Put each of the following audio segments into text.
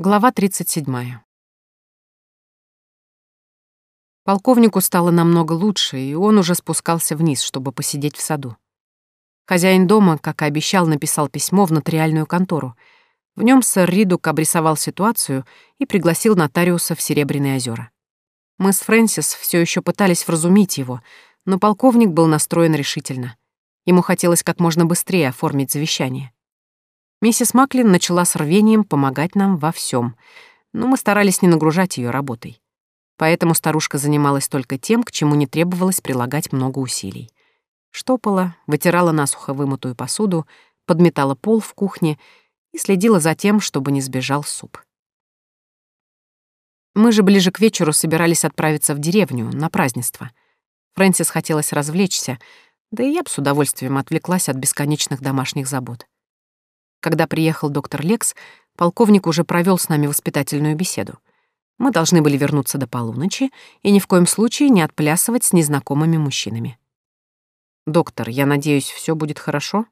Глава 37. Полковнику стало намного лучше, и он уже спускался вниз, чтобы посидеть в саду. Хозяин дома, как и обещал, написал письмо в нотариальную контору. В нем сэр Ридук обрисовал ситуацию и пригласил нотариуса в Серебряные озера. Мы с Фрэнсис все еще пытались вразумить его, но полковник был настроен решительно. Ему хотелось как можно быстрее оформить завещание. Миссис Маклин начала с рвением помогать нам во всем, но мы старались не нагружать ее работой. Поэтому старушка занималась только тем, к чему не требовалось прилагать много усилий. Штопала, вытирала насухо вымытую посуду, подметала пол в кухне и следила за тем, чтобы не сбежал суп. Мы же ближе к вечеру собирались отправиться в деревню на празднество. Фрэнсис хотелось развлечься, да и я бы с удовольствием отвлеклась от бесконечных домашних забот. Когда приехал доктор Лекс, полковник уже провел с нами воспитательную беседу. Мы должны были вернуться до полуночи и ни в коем случае не отплясывать с незнакомыми мужчинами. «Доктор, я надеюсь, все будет хорошо?»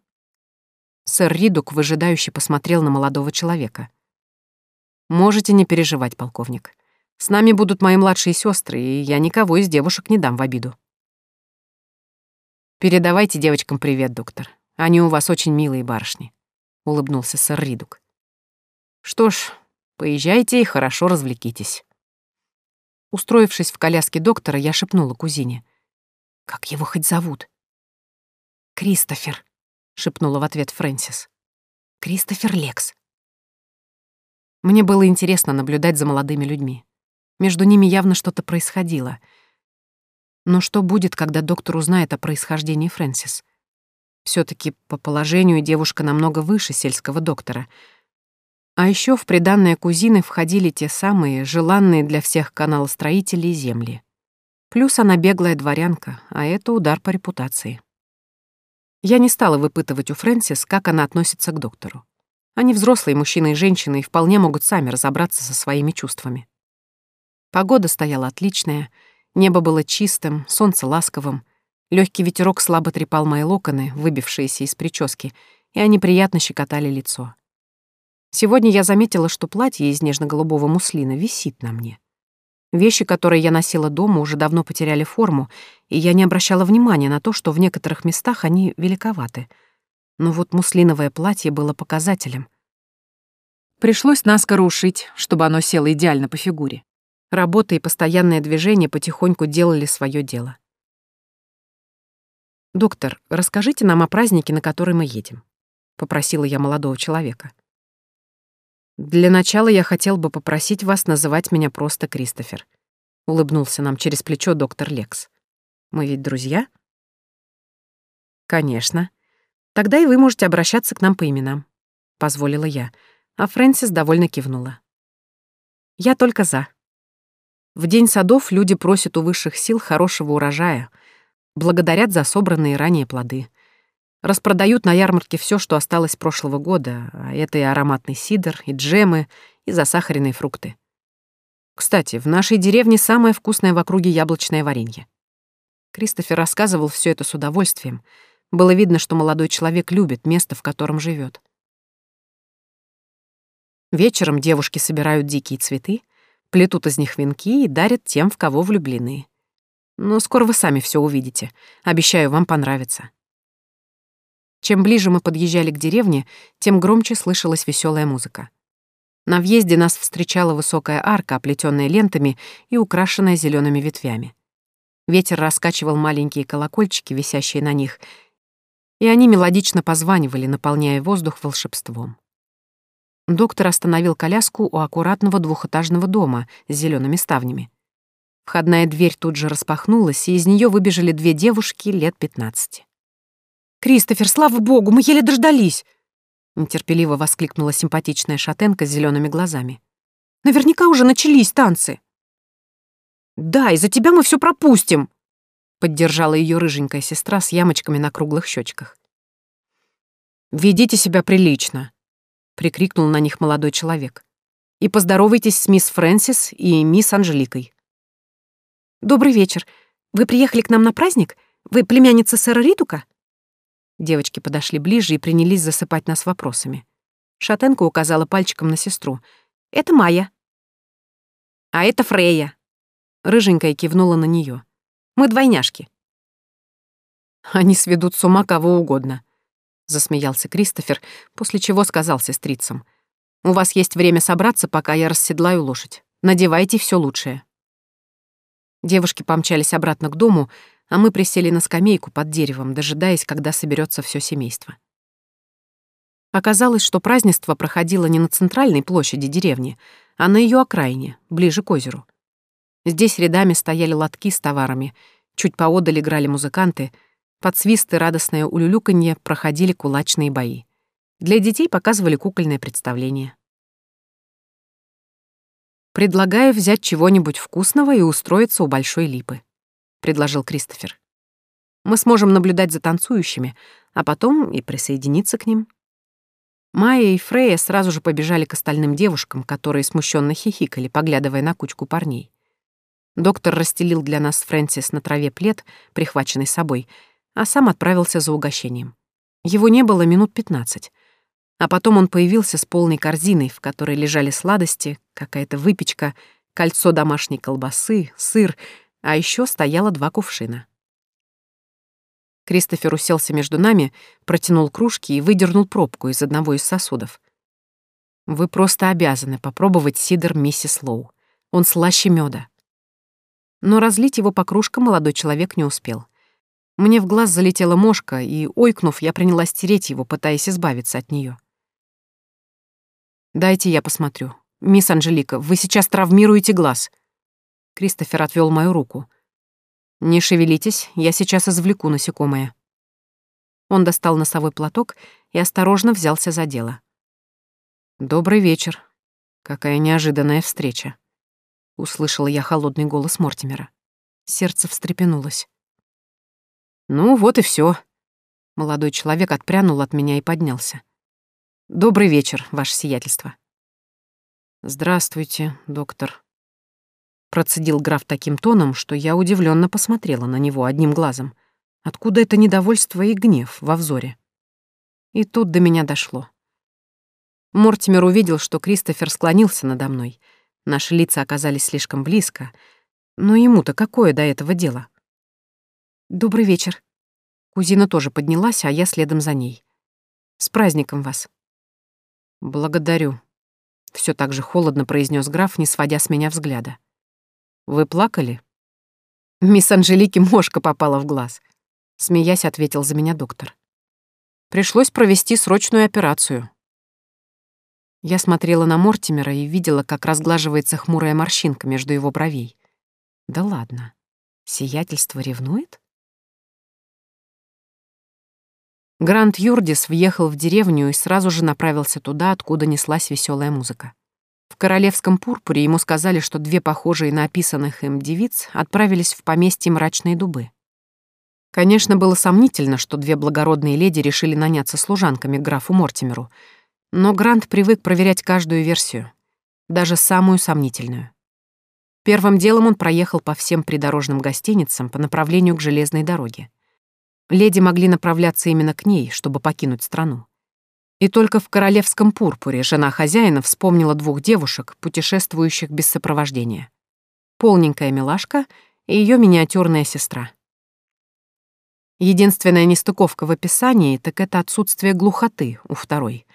Сэр Ридук выжидающе посмотрел на молодого человека. «Можете не переживать, полковник. С нами будут мои младшие сестры, и я никого из девушек не дам в обиду». «Передавайте девочкам привет, доктор. Они у вас очень милые барышни», — улыбнулся сэр Ридук. «Что ж, поезжайте и хорошо развлекитесь». Устроившись в коляске доктора, я шепнула кузине. «Как его хоть зовут?» «Кристофер», — шепнула в ответ Фрэнсис. «Кристофер Лекс». Мне было интересно наблюдать за молодыми людьми. Между ними явно что-то происходило. Но что будет, когда доктор узнает о происхождении Фрэнсис? Все таки по положению девушка намного выше сельского доктора. А еще в приданные кузины входили те самые, желанные для всех каналостроителей земли. Плюс она беглая дворянка, а это удар по репутации. Я не стала выпытывать у Фрэнсис, как она относится к доктору. Они взрослые мужчины и женщины и вполне могут сами разобраться со своими чувствами. Погода стояла отличная, небо было чистым, солнце ласковым, легкий ветерок слабо трепал мои локоны, выбившиеся из прически, и они приятно щекотали лицо. Сегодня я заметила, что платье из нежно-голубого муслина висит на мне. Вещи, которые я носила дома, уже давно потеряли форму, и я не обращала внимания на то, что в некоторых местах они великоваты. Но вот муслиновое платье было показателем. Пришлось наскоро ушить, чтобы оно село идеально по фигуре. Работа и постоянное движение потихоньку делали свое дело. «Доктор, расскажите нам о празднике, на который мы едем», — попросила я молодого человека. «Для начала я хотел бы попросить вас называть меня просто Кристофер», — улыбнулся нам через плечо доктор Лекс. «Мы ведь друзья?» «Конечно. Тогда и вы можете обращаться к нам по именам», — позволила я, а Фрэнсис довольно кивнула. «Я только за». В День садов люди просят у высших сил хорошего урожая, благодарят за собранные ранее плоды. Распродают на ярмарке все, что осталось прошлого года, а это и ароматный сидр, и джемы, и засахаренные фрукты. Кстати, в нашей деревне самое вкусное в округе яблочное варенье. Кристофер рассказывал все это с удовольствием. Было видно, что молодой человек любит место, в котором живет. Вечером девушки собирают дикие цветы, плетут из них венки и дарят тем, в кого влюблены. Но скоро вы сами все увидите. Обещаю, вам понравится. Чем ближе мы подъезжали к деревне, тем громче слышалась веселая музыка. На въезде нас встречала высокая арка, оплетенная лентами и украшенная зелеными ветвями. Ветер раскачивал маленькие колокольчики, висящие на них, и они мелодично позванивали, наполняя воздух волшебством. Доктор остановил коляску у аккуратного двухэтажного дома с зелеными ставнями. Входная дверь тут же распахнулась, и из нее выбежали две девушки лет пятнадцати. «Кристофер, слава богу, мы еле дождались!» Нетерпеливо воскликнула симпатичная шатенка с зелеными глазами. «Наверняка уже начались танцы!» «Да, из-за тебя мы все пропустим!» Поддержала ее рыженькая сестра с ямочками на круглых щечках. «Ведите себя прилично!» прикрикнул на них молодой человек. «И поздоровайтесь с мисс Фрэнсис и мисс Анжеликой». «Добрый вечер. Вы приехали к нам на праздник? Вы племянница сэра Ритука?» Девочки подошли ближе и принялись засыпать нас вопросами. Шатенка указала пальчиком на сестру. Это Майя. А это Фрейя. Рыженькая кивнула на нее. Мы двойняшки. Они сведут с ума кого угодно, засмеялся Кристофер, после чего сказал сестрицам. У вас есть время собраться, пока я расседлаю лошадь. Надевайте все лучшее. Девушки помчались обратно к дому, а мы присели на скамейку под деревом, дожидаясь, когда соберется все семейство. Оказалось, что празднество проходило не на центральной площади деревни, а на ее окраине, ближе к озеру. Здесь рядами стояли лотки с товарами, чуть поодаль играли музыканты, под свисты радостное улюлюканье проходили кулачные бои. Для детей показывали кукольное представление. «Предлагаю взять чего-нибудь вкусного и устроиться у Большой Липы», — предложил Кристофер. «Мы сможем наблюдать за танцующими, а потом и присоединиться к ним». Майя и Фрея сразу же побежали к остальным девушкам, которые смущенно хихикали, поглядывая на кучку парней. Доктор расстелил для нас Фрэнсис на траве плед, прихваченный собой, а сам отправился за угощением. Его не было минут пятнадцать. А потом он появился с полной корзиной, в которой лежали сладости, какая-то выпечка, кольцо домашней колбасы, сыр, а еще стояло два кувшина. Кристофер уселся между нами, протянул кружки и выдернул пробку из одного из сосудов. «Вы просто обязаны попробовать сидр миссис Лоу. Он слаще меда. Но разлить его по кружкам молодой человек не успел. Мне в глаз залетела мошка, и, ойкнув, я принялась стереть его, пытаясь избавиться от нее. «Дайте я посмотрю. Мисс Анжелика, вы сейчас травмируете глаз». Кристофер отвел мою руку. «Не шевелитесь, я сейчас извлеку насекомое». Он достал носовой платок и осторожно взялся за дело. «Добрый вечер. Какая неожиданная встреча». Услышала я холодный голос Мортимера. Сердце встрепенулось. «Ну, вот и все. Молодой человек отпрянул от меня и поднялся. «Добрый вечер, ваше сиятельство». «Здравствуйте, доктор», Процедил граф таким тоном, что я удивленно посмотрела на него одним глазом. Откуда это недовольство и гнев во взоре? И тут до меня дошло. Мортимер увидел, что Кристофер склонился надо мной. Наши лица оказались слишком близко. Но ему-то какое до этого дело? «Добрый вечер». Кузина тоже поднялась, а я следом за ней. «С праздником вас». «Благодарю», — все так же холодно произнес граф, не сводя с меня взгляда. Вы плакали? Мисс Анжелике мошка попала в глаз. Смеясь, ответил за меня доктор. Пришлось провести срочную операцию. Я смотрела на Мортимера и видела, как разглаживается хмурая морщинка между его бровей. Да ладно. Сиятельство ревнует? Грант Юрдис въехал в деревню и сразу же направился туда, откуда неслась веселая музыка. В королевском пурпуре ему сказали, что две похожие на описанных им девиц отправились в поместье мрачные дубы. Конечно, было сомнительно, что две благородные леди решили наняться служанками графу Мортимеру, но Грант привык проверять каждую версию, даже самую сомнительную. Первым делом он проехал по всем придорожным гостиницам по направлению к железной дороге. Леди могли направляться именно к ней, чтобы покинуть страну. И только в королевском пурпуре жена хозяина вспомнила двух девушек, путешествующих без сопровождения. Полненькая милашка и ее миниатюрная сестра. Единственная нестыковка в описании, так это отсутствие глухоты у второй.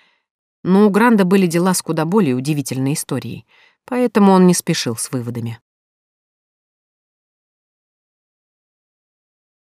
Но у Гранда были дела с куда более удивительной историей, поэтому он не спешил с выводами.